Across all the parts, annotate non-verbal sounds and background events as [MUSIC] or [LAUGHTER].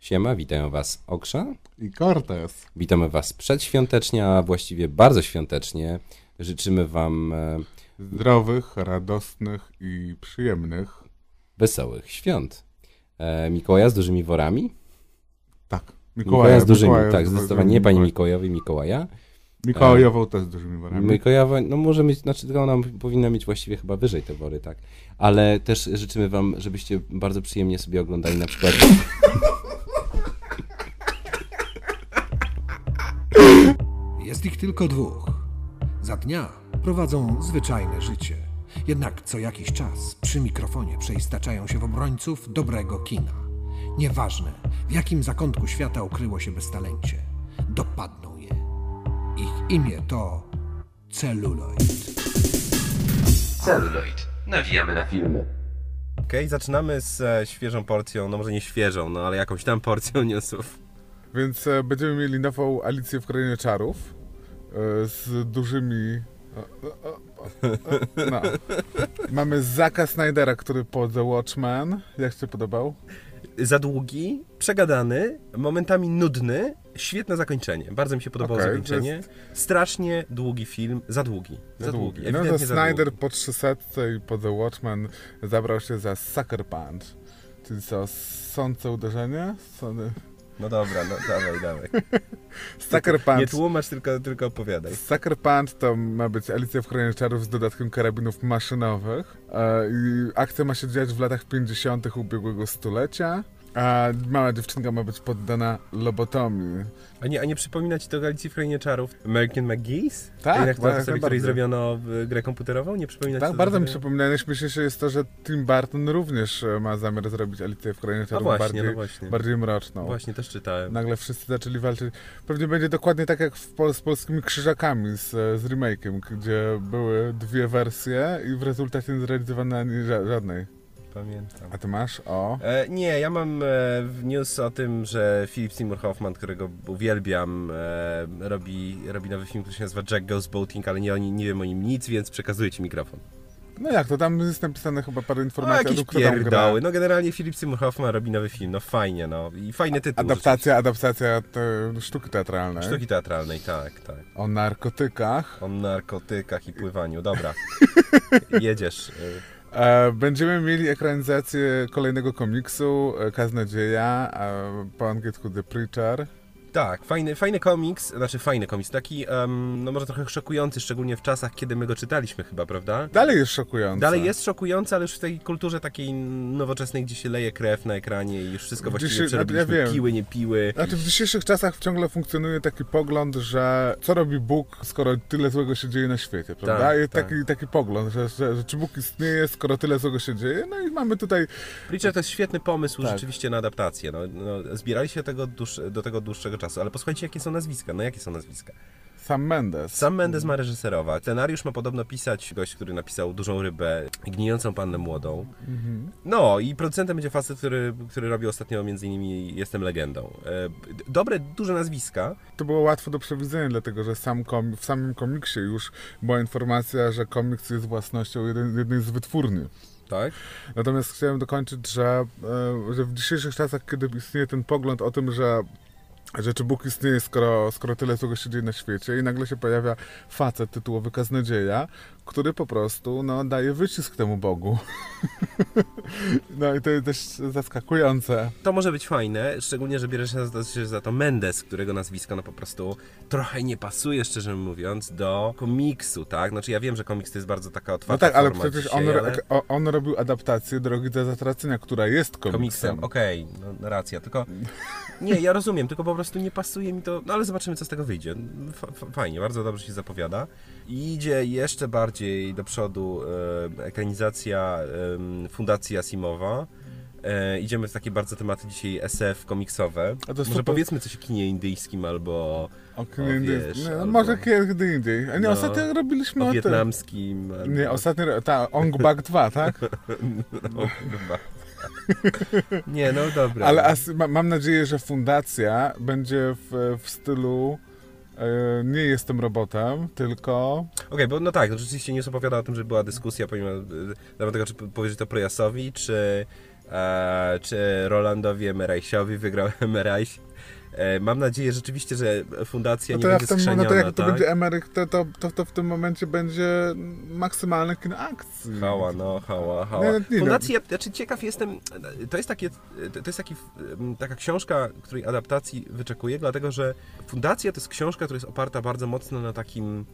Siema, witają Was Okrza i Cortez. Witamy Was przedświątecznie, a właściwie bardzo świątecznie. Życzymy Wam e, zdrowych, radosnych i przyjemnych, wesołych świąt. E, Mikołaja z dużymi worami? Tak. Mikołaja, Mikołaja z dużymi, Mikołaja tak, zdecydowanie. Nie pani Mikołajowi, Mikołaja. Mikołajową też z dużymi worami. Mikołajowa, no może mieć, znaczy ona powinna mieć właściwie chyba wyżej te wory, tak. Ale też życzymy wam, żebyście bardzo przyjemnie sobie oglądali na przykład... [LAUGHS] Jest ich tylko dwóch. Za dnia prowadzą zwyczajne życie. Jednak co jakiś czas przy mikrofonie przeistaczają się w obrońców dobrego kina. Nieważne, w jakim zakątku świata ukryło się beztalencie, dopadną je. Ich imię to celuloid. Celuloid. Nawijamy na filmy. Okej, okay, zaczynamy z e, świeżą porcją, no może nie świeżą, no ale jakąś tam porcją newsów. Więc e, będziemy mieli nową Alicję w Krainie Czarów e, z dużymi... No. Mamy Zaka Snydera, który po The Watchmen. Jak się podobał? Za długi, przegadany, momentami nudny, świetne zakończenie. Bardzo mi się podobało okay, zakończenie. Jest... Strasznie długi film, za długi. Za, długi. długi. No to Snyder po 300 i po The Watchmen zabrał się za Sucker Punch. Czyli co, sące uderzenie? Sony... No dobra, no dawaj, dawaj. [LAUGHS] Sucker Punch. Nie tłumacz, tylko, tylko opowiadaj. Sucker Punch to ma być Alicja w Krainie Czarów z dodatkiem karabinów maszynowych. E, akcja ma się dziać w latach 50. ubiegłego stulecia. A mała dziewczynka ma być poddana lobotomii. A nie, a nie przypomina ci to Alicji w Krainie Czarów? American McGee's? Tak, jak to sobie, której zrobiono grę komputerową? Nie przypomina Tak, ci bardzo mi przypomina. Najśmieszniejsze jest to, że Tim Burton również e, ma zamiar zrobić Alicję w Krainie Czarów właśnie, bardziej, no właśnie. bardziej mroczną. Właśnie, też czytałem. Nagle wszyscy zaczęli walczyć. Pewnie będzie dokładnie tak jak Pol z polskimi krzyżakami z, z remake'iem, gdzie były dwie wersje i w rezultacie nie zrealizowano ani żadnej pamiętam. A ty masz o? E, nie, ja mam e, news o tym, że Philip Seymour Hoffman, którego uwielbiam, e, robi, robi nowy film, który się nazywa Jack Goes Boating, ale nie, nie wiem o nim nic, więc przekazuję ci mikrofon. No jak to, tam jest napisane chyba parę informacji o, jakieś pierdoły. No generalnie Philip Seymour Hoffman robi nowy film, no fajnie, no. I fajny tytuł. Adaptacja, adaptacja sztuki teatralnej. Sztuki teatralnej, tak, tak. O narkotykach. O narkotykach i pływaniu, dobra. [LAUGHS] Jedziesz. Będziemy mieli ekranizację kolejnego komiksu, e, Kaznodzieja, po angielsku The Preacher. Tak, fajny, fajny komiks, znaczy fajny komiks, taki um, no może trochę szokujący, szczególnie w czasach, kiedy my go czytaliśmy chyba, prawda? Dalej jest szokujący. Dalej jest szokujący, ale już w tej kulturze takiej nowoczesnej, gdzie się leje krew na ekranie i już wszystko właściwie Dzisiaj, przerobiliśmy, ja piły, nie piły. Znaczy w dzisiejszych czasach ciągle funkcjonuje taki pogląd, że co robi Bóg, skoro tyle złego się dzieje na świecie, prawda? Tak, jest tak. taki, taki pogląd, że, że, że, czy Bóg istnieje, skoro tyle złego się dzieje, no i mamy tutaj... Preacher to jest świetny pomysł tak. rzeczywiście na adaptację, no, no, zbierali się tego dłuż, do tego dłuższego czasu, ale posłuchajcie, jakie są nazwiska. No jakie są nazwiska? Sam Mendes. Sam Mendes ma reżyserować. Scenariusz ma podobno pisać gość, który napisał Dużą Rybę, Gnijącą Pannę Młodą. Mhm. No i producentem będzie facet, który, który robi ostatnio między innymi Jestem Legendą. E, dobre, duże nazwiska. To było łatwo do przewidzenia, dlatego że sam kom, w samym komiksie już była informacja, że komiks jest własnością jednej z wytwórni. Tak? Natomiast chciałem dokończyć, że, e, że w dzisiejszych czasach, kiedy istnieje ten pogląd o tym, że że czy Bóg istnieje, skoro, skoro tyle złego się dzieje na świecie i nagle się pojawia facet tytułowy Kaznodzieja, który po prostu no, daje wycisk temu Bogu. [LAUGHS] no i to jest też zaskakujące. To może być fajne, szczególnie, że bierze się za to Mendes, którego nazwisko no po prostu trochę nie pasuje, szczerze mówiąc, do komiksu, tak? Znaczy ja wiem, że komiks to jest bardzo taka otwarta No tak, ale przecież dzisiaj, on, ale... on robił adaptację Drogi do Zatracenia, która jest komiksem. Komiksem, okej, okay, no, racja, tylko [LAUGHS] nie, ja rozumiem, tylko po prostu nie pasuje mi to, no ale zobaczymy, co z tego wyjdzie. Fajnie, bardzo dobrze się zapowiada. I idzie jeszcze bardziej do przodu ekranizacja Fundacji Asimowa. E, idziemy w takie bardzo tematy dzisiaj SF komiksowe. Może super... powiedzmy coś o kinie indyjskim albo o kinie indyjskim. No, albo... Może kiedy indziej. Nie, no, ostatnio robiliśmy o, o wietnamskim. Albo... Nie, ostatnio, ta Ong Bak 2, tak? [LAUGHS] Bak nie, no dobra. Ale as, ma, mam nadzieję, że fundacja będzie w, w stylu nie jestem robotem, tylko... Okej, okay, bo no tak, rzeczywiście nie opowiada o tym, że była dyskusja pomimo, e, nawet tego, czy powiedzieć to Projasowi, czy e, czy Rolandowi Emerajsiowi, wygrał [LAUGHS] Emerajś. E, mam nadzieję rzeczywiście, że fundacja No nie to, ja będzie tym, no skrzeniona, to jak to tak? będzie Emeryk, to, to, to, to w tym momencie będzie maksymalne kino akcji. Hała, no, hała, hała. Nie, nie, Fundacja, znaczy ciekaw jestem, to jest, takie, to jest taki, mm, taka książka, której adaptacji wyczekuję, dlatego że Fundacja to jest książka, która jest oparta bardzo mocno na takim,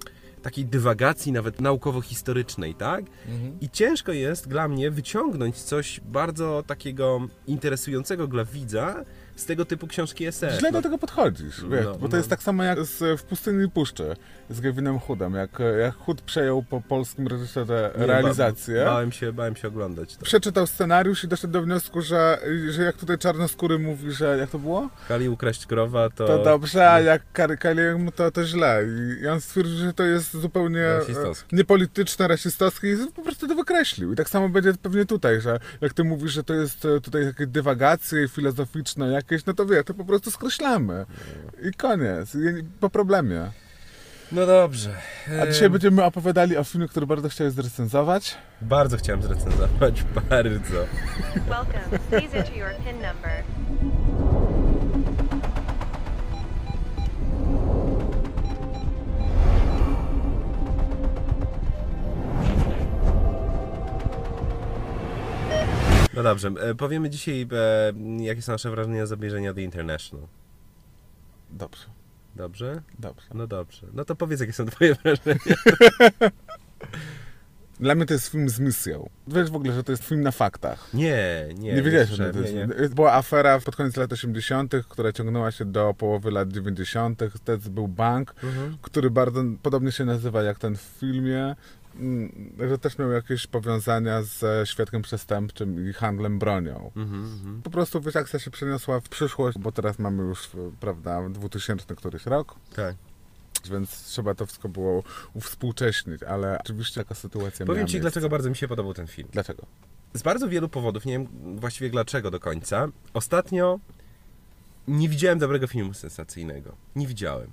takiej dywagacji nawet naukowo-historycznej, tak? Mhm. I ciężko jest dla mnie wyciągnąć coś bardzo takiego interesującego dla widza z tego typu książki SF. Źle No, do tego podchodzisz, wiesz, No, bo to no. jest tak samo jak z, w Pustyni i Puszczy z Gavinem Hoodem, jak, jak Hood przejął po polskim reżyserze realizację. Ba, bałem, się, bałem się oglądać to. Przeczytał scenariusz i doszedł do wniosku, że, że jak tutaj czarnoskóry mówi, że jak to było? Kali ukraść krowa, to... To dobrze, a jak Kaliemu to, to źle. I, on stwierdził, że to jest zupełnie e, niepolityczne, rasistowskie i po prostu to wykreślił. I tak samo będzie pewnie tutaj, że jak ty mówisz, że to jest e, tutaj takie dywagacje filozoficzne jakieś, no to wie, to po prostu skreślamy. I koniec. I po problemie. No dobrze. A dzisiaj Em, będziemy opowiadali o filmie, który bardzo chciałeś zrecenzować. Bardzo chciałem zrecenzować, [LAUGHS] bardzo. Welcome. Please enter your PIN number. Dobrze, e, powiemy dzisiaj, e, jakie są nasze wrażenia z obejrzenia The International. Dobrze, Dobrze? dobrze. No dobrze. No to powiedz, jakie są twoje [LAUGHS] wrażenia. Dla mnie to jest film z misją. Wiesz w ogóle, że to jest film na faktach. Nie, nie. Nie, wiedziałeś, że to jest. nie, nie. Była afera pod koniec lat 80., która ciągnęła się do połowy lat 90. Wtedy był bank, Mhm. który bardzo podobnie się nazywa jak ten w filmie, że też miał jakieś powiązania ze świadkiem przestępczym i handlem bronią. Mhm, mhm. Po prostu wiesz, akcja się przeniosła w przyszłość, bo teraz mamy już, prawda, 2000 któryś rok, Tak. więc trzeba to wszystko było uwspółcześnić, ale oczywiście taka sytuacja Powiem ci, miejsce. dlaczego bardzo mi się podobał ten film. Dlaczego? Z bardzo wielu powodów, nie wiem właściwie dlaczego do końca. Ostatnio nie widziałem dobrego filmu sensacyjnego. Nie widziałem.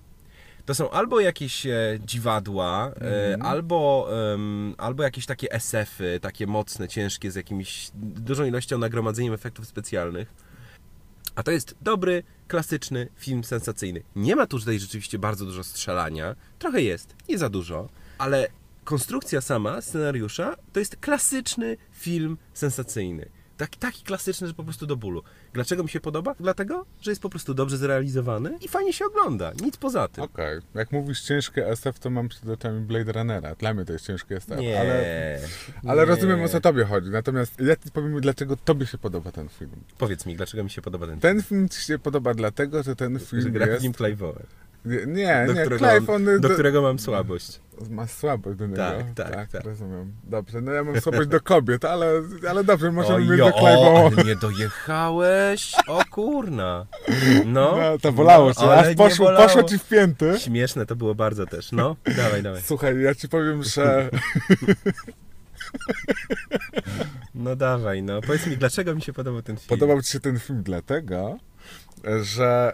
To są albo jakieś e, dziwadła, e, albo, em, albo jakieś takie SF-y, takie mocne, ciężkie, z jakimiś dużą ilością nagromadzeniem efektów specjalnych. A to jest dobry, klasyczny film sensacyjny. Nie ma tu tutaj rzeczywiście bardzo dużo strzelania. Trochę jest, nie za dużo, ale konstrukcja sama scenariusza to jest klasyczny film sensacyjny. Tak, taki klasyczny, że po prostu do bólu. Dlaczego mi się podoba? Dlatego, że jest po prostu dobrze zrealizowany i fajnie się ogląda. Nic poza tym. Okej, jak mówisz ciężkie SF, to mam przed oczami Blade Runnera. Dla mnie to jest ciężkie SF, Nie. ale, ale nie. rozumiem o co tobie chodzi. Natomiast ja ci powiem, dlaczego tobie się podoba ten film. Powiedz mi, dlaczego mi się podoba ten, Ten film ci się podoba dlatego, że ten film? film Że gra w jest... nim Clive Owen, Nie, nie, do, nie którego, Clive, mam, on do do- którego mam słabość. ma słabość do niego. Tak, tak, tak. rozumiem. Dobrze, no ja mam słabość do kobiet, ale, ale dobrze, możemy O, mieć jo, do Clive'a. ale nie dojechałeś? O kurna. No, No, to bolało no, cię, ale aż poszło, bolało. poszło ci w pięty. Śmieszne to było bardzo też. No, dawaj, dawaj. Słuchaj, ja ci powiem, że No dawaj, no. Powiedz mi, dlaczego mi się podobał ten film? podobał ci się ten film dlatego, że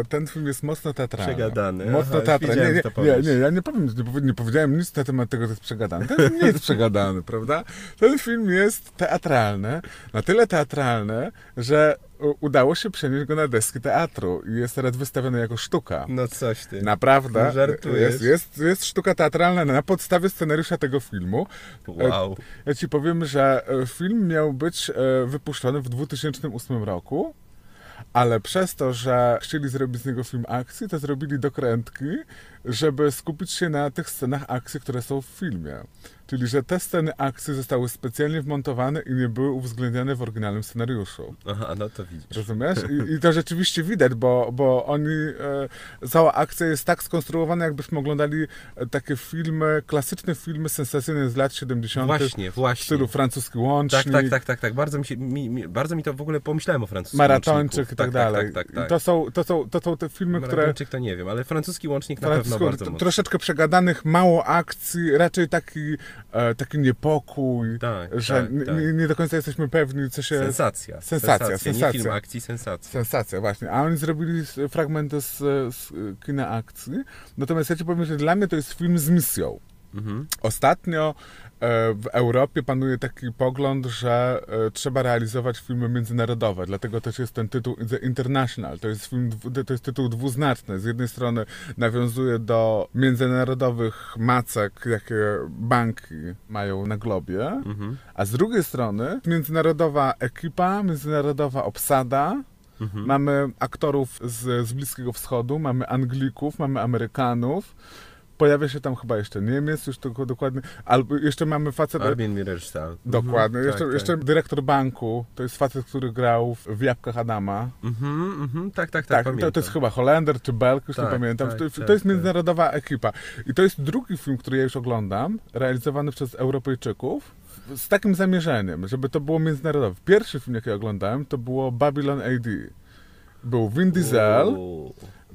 e, ten film jest mocno teatralny. Przegadany. Mocno Aha, teatralny. Nie, nie, nie, ja nie powiem, nie, powie- nie powiedziałem nic na temat tego, że jest przegadany. Ten film nie jest przegadany, [LAUGHS] prawda? Ten film jest teatralny, na tyle teatralny, że udało się przenieść go na deski teatru i jest teraz wystawiony jako sztuka. No coś ty. Naprawdę. Żartujesz. Jest, jest, jest sztuka teatralna na podstawie scenariusza tego filmu. Wow. Ja ci powiem, że e, film miał być e, wypuszczony w 2008 roku, ale przez to, że chcieli zrobić z niego film akcji, to zrobili dokrętki, żeby skupić się na tych scenach akcji, które są w filmie. Czyli, że te sceny akcji zostały specjalnie wmontowane i nie były uwzględniane w oryginalnym scenariuszu. Aha, no to widzisz. Rozumiesz? I, I to rzeczywiście widać, bo, bo oni, e, cała akcja jest tak skonstruowana, jakbyśmy oglądali e, takie filmy, klasyczne filmy sensacyjne z lat 70. Właśnie, w właśnie. stylu francuski łącznik, Tak, tak, tak, tak, tak. Bardzo mi się, mi, mi, bardzo mi to w ogóle pomyślałem o francuskim maratończyk i tak, dalej. Tak, tak, tak. I To, są, to, są, to są te filmy, które Maratończyk to nie wiem, ale francuski łącznik na pewno troszeczkę przegadanych, mało akcji, raczej taki, e, taki niepokój, Tak, że tak, tak. Nie, nie do końca jesteśmy pewni, co się... Sensacja. Sensacja, sensacja. film akcji, sensacja. Sensacja, właśnie. A oni zrobili fragmenty z, z kina akcji. Natomiast ja ci powiem, że dla mnie to jest film z misją. Mhm. Ostatnio e, w Europie panuje taki pogląd, że e, trzeba realizować filmy międzynarodowe, dlatego też jest ten tytuł The International. To jest, film, to jest tytuł dwuznaczny. Z jednej strony nawiązuje do międzynarodowych macek, jakie banki mają na globie, Mhm. a z drugiej strony międzynarodowa ekipa, międzynarodowa obsada, Mhm. Mamy aktorów z, z Bliskiego Wschodu, mamy Anglików, mamy Amerykanów. Pojawia się tam chyba jeszcze Niemiec, już tylko dokładnie. Albo jeszcze mamy facet. Arbin Mirerstahl. Dokładnie. Mhm, jeszcze, tak, jeszcze dyrektor banku. To jest facet, który grał w, w Jabłkach Adama. Mhm, mhm, tak, tak, tak, Tak, to, to jest chyba Holender czy Belg, już nie Tak, pamiętam. tak, to, tak, to jest tak. międzynarodowa ekipa. I to jest drugi film, który ja już oglądam, realizowany przez Europejczyków. Z takim zamierzeniem, żeby to było międzynarodowe. Pierwszy film, jaki oglądałem, to było Babylon AD. Był Vin Diesel.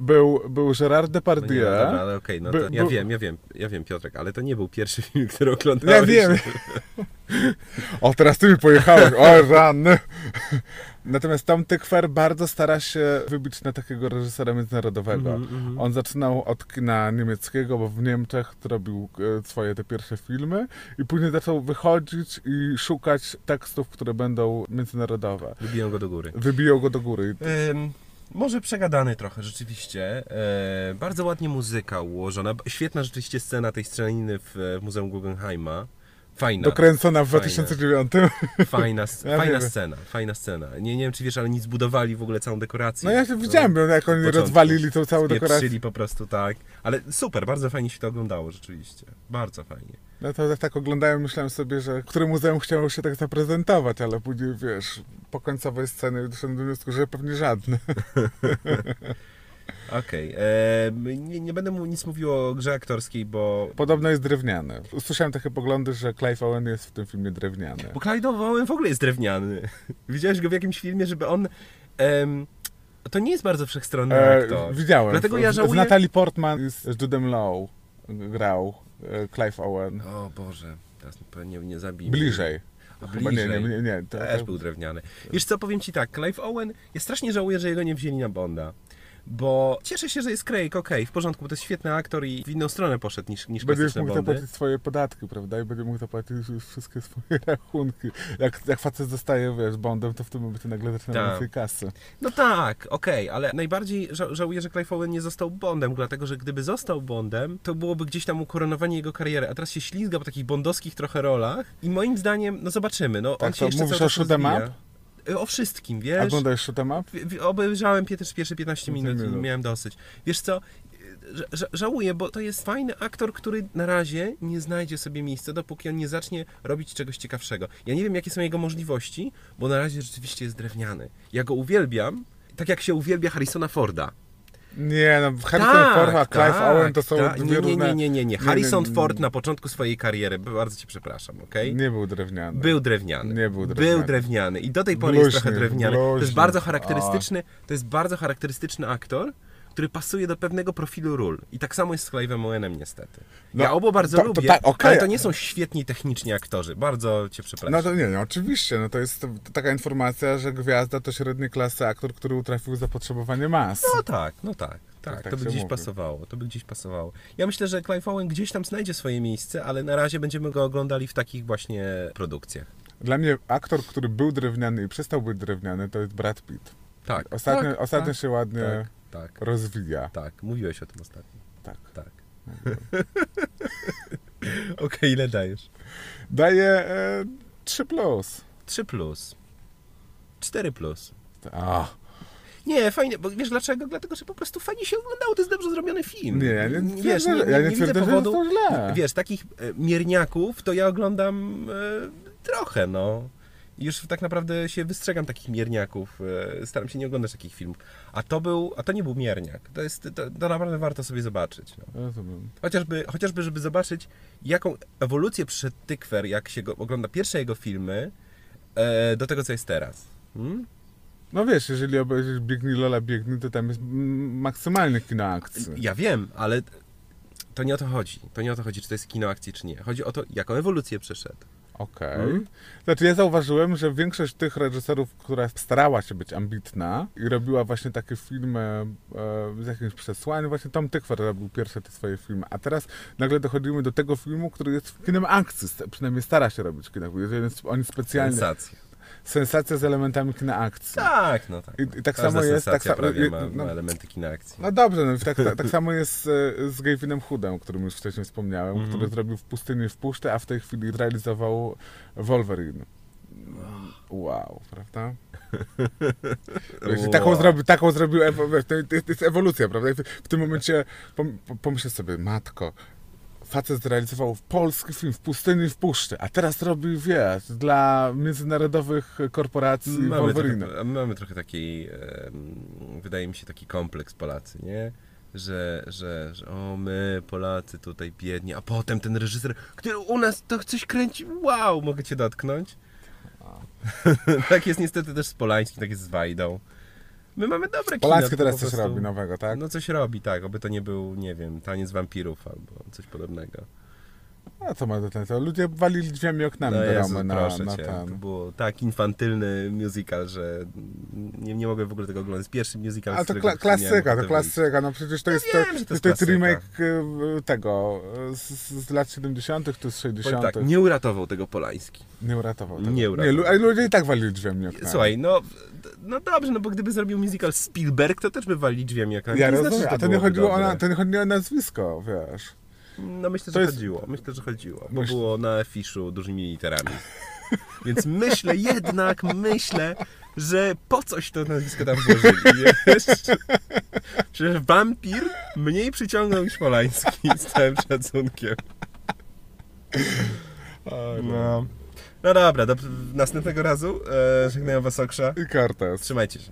Był, był Gerard No nie, Depardieu. no dobra, ale okej, no By- to ja by- wiem, ja wiem, ja wiem Piotrek, ale to nie był pierwszy [LAUGHS] film, który oglądałeś. Ja wiem. O, teraz ty mi pojechałeś. O, ranny. Natomiast Tom Tykwer bardzo stara się wybić na takiego reżysera międzynarodowego. Mhm, mhm. On zaczynał od kina niemieckiego, bo w Niemczech robił e, swoje te pierwsze filmy i później zaczął wychodzić i szukać tekstów, które będą międzynarodowe. Wybiję go do góry. Wybiją go do góry. Ym, może przegadany trochę, rzeczywiście. E, bardzo ładnie muzyka ułożona. Świetna rzeczywiście scena tej strzelaniny w, w Muzeum Guggenheima. Fajna. Dokręcona w Fajne. 2009. Fajna, [LAUGHS] Ja fajna scena, fajna scena. Nie, nie wiem, czy wiesz, ale nie zbudowali w ogóle całą dekorację. No ja się widziałem, jak oni rozwalili tą całą dekorację. Po prostu tak. Ale super, bardzo fajnie się to oglądało, rzeczywiście. Bardzo fajnie. No to jak tak oglądałem, myślałem sobie, że które muzeum chciało się tak zaprezentować, ale później, wiesz, po końcowej scenie doszedłem do wniosku, że pewnie żadne. [LAUGHS] Okej. e, Nie, nie będę mu nic mówił o grze aktorskiej, bo... Podobno jest drewniany. Usłyszałem takie poglądy, że Clive Owen jest w tym filmie drewniany. Bo Clyde Owen w ogóle jest drewniany. [LAUGHS] Widziałeś go w jakimś filmie, żeby on... em, to nie jest bardzo wszechstronny E, aktor. widziałem. Dlatego Z- ja Z żałuję... Natalie Portman z Judem Law grał e, Clive Owen. O Boże, teraz pewnie nie zabij. Bliżej. Chyba nie, Bliżej. nie, nie. nie. To, Też był drewniany. Wiesz co, powiem ci tak, Clive Owen, ja strasznie żałuję, że jego nie wzięli na Bonda. Bo cieszę się, że jest Craig, okej, w porządku, bo to jest świetny aktor i w inną stronę poszedł niż, niż Będziesz mógł Bondy. zapłacić swoje podatki, prawda? I będzie mógł zapłacić już wszystkie swoje [LAUGHS] rachunki. Jak, jak facet zostaje, wiesz, Bondem, to w tym momencie nagle zaczyna Tak. więcej kasy. No tak, okej, ale najbardziej ża- żałuję, że Clive Owen nie został Bondem, dlatego że gdyby został Bondem, to byłoby gdzieś tam ukoronowanie jego kariery, a teraz się ślizga po takich bondowskich trochę rolach i moim zdaniem, no zobaczymy, no on Tak, się to jeszcze mówisz o shoot up? Y, O wszystkim, wiesz? oglądasz shoot 'em up? Obejrzałem też pierwsze 15 minut i minut. miałem dosyć. Wiesz co, ża- żałuję, bo to jest fajny aktor, który na razie nie znajdzie sobie miejsca, dopóki on nie zacznie robić czegoś ciekawszego. Ja nie wiem, jakie są jego możliwości, bo na razie rzeczywiście jest drewniany. Ja go uwielbiam, tak jak się uwielbia Harrisona Forda. Nie, no Harrison Ford a Clive Owen to są tak. dwie nie, nie, różne... nie, nie, nie, nie. Harrison nie, Ford na początku swojej kariery, bardzo cię przepraszam, okej? Nie był drewniany. Był drewniany. Nie był drewniany. Był drewniany. I do tej pory jest Bluźny, trochę drewniany. To jest bluźny. bardzo charakterystyczny, to jest bardzo charakterystyczny aktor, który pasuje do pewnego profilu ról. I tak samo jest z Clive'em Owenem niestety. No, ja obu bardzo to- to lubię, tak, okej. ale to nie są świetni techniczni aktorzy. Bardzo cię przepraszam. No to nie, no oczywiście, no to jest to, to taka informacja, że gwiazda to średniej klasy aktor, który utrafił zapotrzebowanie mas. No tak, no tak. Tak, tak to by gdzieś mówi. pasowało, to by gdzieś pasowało. Ja myślę, że Clive Owen gdzieś tam znajdzie swoje miejsce, ale na razie będziemy go oglądali w takich właśnie produkcjach. Dla mnie aktor, który był drewniany i przestał być drewniany, to jest Brad Pitt. Tak. Ostatnio, tak, ostatnio tak, się ładnie tak, rozwija. tak. Mówiłeś o tym ostatnio. Tak. Tak. [LAUGHS] Okej, ile dajesz? Daje e, 3 plus. 3 plus. 4 plus. A, Nie, fajnie, bo wiesz dlaczego? Dlatego, że po prostu fajnie się oglądało, to jest dobrze zrobiony film. nie, ja nie, wiesz, nie, ja nie, nie widzę twierdzę, że powodu. Wiesz, takich e, mierniaków to ja oglądam e, trochę, no. Już tak naprawdę się wystrzegam takich mierniaków. E, staram się nie oglądać takich filmów. A to był, a to nie był mierniak. To jest, to, to naprawdę warto sobie zobaczyć. No. Rozumiem. Chociażby, chociażby, żeby zobaczyć, jaką ewolucję przyszedł Tykwer, jak się go ogląda pierwsze jego filmy, e, do tego, co jest teraz. Hmm? No wiesz, jeżeli obejrzysz Biegnij Lola Biegnij, to tam jest maksymalnie kino akcji. Ja wiem, ale to nie o to chodzi. To nie o to chodzi, czy to jest kino akcji, czy nie. Chodzi o to, jaką ewolucję przeszedł. Okej. Mhm. Znaczy ja zauważyłem, że większość tych reżyserów, która starała się być ambitna i robiła właśnie takie filmy e, z jakimś przesłaniem, właśnie Tom Tykwer robił pierwsze te swoje filmy, a teraz nagle dochodzimy do tego filmu, który jest kinem akcji, przynajmniej stara się robić akcji. Jest- Oni specjalnie... Sensacja. Sensacja z elementami kina akcji. Tak, no tak. I, i tak Każda samo jest... Tak, sa- prawie ma, no, ma elementy kina akcji. no dobrze, no, tak, tak, tak samo jest z, z Gavinem Hoodem, o którym już wcześniej wspomniałem, Mhm. który zrobił w pustyni w puszczę, a w tej chwili realizował Wolverine. Wow, prawda? [LAUGHS] Wiesz, Wow. taką, zrobi, taką zrobił, to, jest ewolucja, prawda? W, w tym momencie pom- pomyślę sobie, matko, facet zrealizował polski film w pustyni w puszczy, a teraz robi, wiesz, dla międzynarodowych korporacji Mamy Wolverine. trochę, mamy trochę taki, wydaje mi się, taki kompleks Polacy, nie? Że, że, że o my Polacy tutaj biedni, a potem ten reżyser, który u nas to coś kręci, wow, mogę cię dotknąć. tak [LAUGHS] jest niestety też z Polańskim, tak jest z Wajdą. My mamy dobre kino. To teraz coś robi nowego, tak? No coś robi, tak, oby to nie był, nie wiem, taniec wampirów albo coś podobnego. A co ma do tego? Ludzie walili drzwiami oknami No do Jezu, ramy na, proszę na cię, ten. to było tak infantylny musical, że nie, nie mogę w ogóle tego oglądać. Pierwszy musical, A z to kla- nie klasyka, to klasyka, no przecież to Ja jest, wiem, to, to to jest remake y, tego, z, z lat 70., to z 60. Powiem tak, nie uratował tego Polański. Nie uratował tego. Nie uratował. a ludzie i tak walili drzwiami oknami. Słuchaj, no, no dobrze, no bo gdyby zrobił musical Spielberg, to też by walili drzwiami jak Ja nie rozumiem, znaczy, a to nie chodziło o, na, to nie chodziło o nazwisko, wiesz. No myślę, To że jest- chodziło. Myślę, że chodziło. Bo Myśl- było na afiszu dużymi literami. [LAUGHS] Więc myślę jednak, myślę, że po coś to nazwisko tam włożyli, [LAUGHS] wiesz? Przecież wampir mniej przyciągnął niż Polański, z całym szacunkiem. No. No dobra, do następnego razu. E, żegnają was Okrza. I Cortez. Trzymajcie się.